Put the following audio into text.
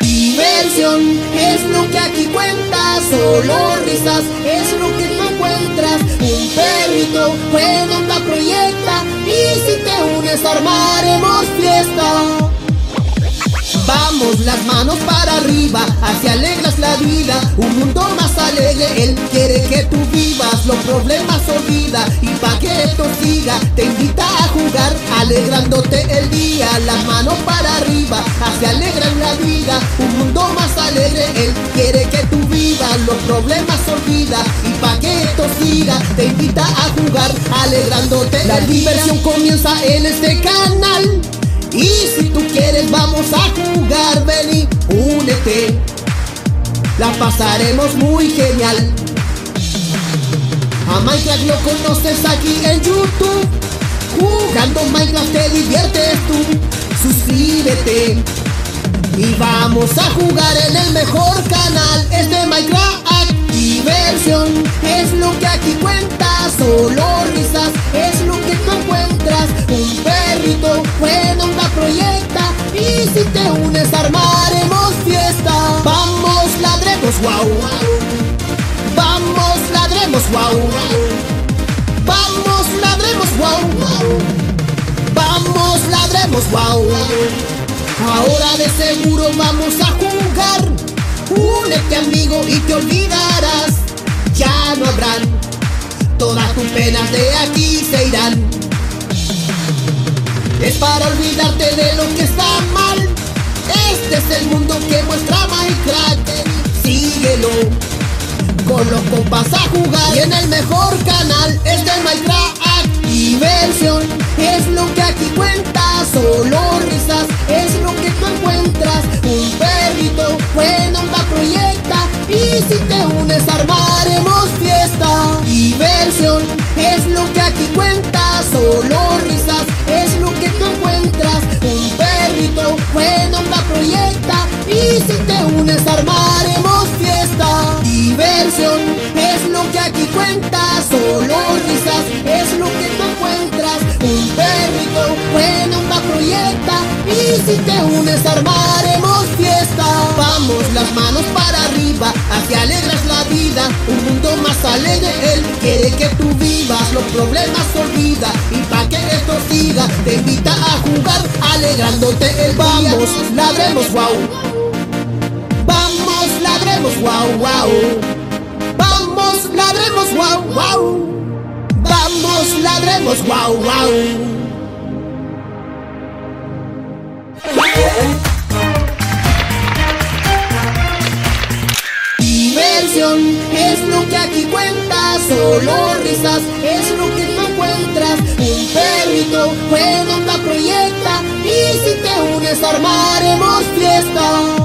Diversión es lo que aquí cuenta, solo risas es lo que no encuentras. Un perrito bueno onda proyecta y si te unes armaremos fiesta. Vamos las manos para arriba, así alegras la vida, un mundo más alegre, él quiere que tú vivas, los problemas olvida y pa' que esto siga, te invita a jugar, alegrándote el día, las manos para arriba, así alegran la vida, un mundo más alegre, él quiere que tú vivas, los problemas olvida. Y pa' que esto siga, te invita a jugar, alegrándote La diversión comienza en este canal. Y si tú quieres vamos a jugar, ven y únete. La pasaremos muy genial. A Minecraft lo conoces aquí en YouTube. Jugando Minecraft te Y vamos a jugar en el mejor canal Es de Minecraft Diversión es lo que aquí cuenta Solo risas es lo que tú encuentras Un perrito bueno proyecta y si te unes armaremos fiesta. Vamos, ladremos, wow. Vamos, ladremos, wow. Vamos, ladremos, wow. Vamos, ladremos, wow. Ahora de seguro vamos a jugar. Únete amigo y te olvidarás. Ya no habrán. Todas tus penas de aquí se irán. Es para olvidarte de lo que está mal. Este es el mundo que muestra Minecraft. Síguelo. Con los compas a jugar. En el Es lo que aquí cuenta. Solo risas es lo que tú encuentras. Un perrito bueno va proyecta. Y si te unes armaremos fiesta. Vamos las manos para arriba, así alegras la vida. Un mundo más alegre, él quiere que tú vivas. Los problemas olvida y pa' que esto siga, te invita a jugar, alegrándote el. Vamos, ladremos, wow. Vamos, ladremos, wow, wow. Wow. Vamos, ladremos, wow, wow. Diversión es lo que aquí cuenta, solo risas es lo que tú encuentras. Un perrito bueno onda proyecta y si te unes armaremos fiesta.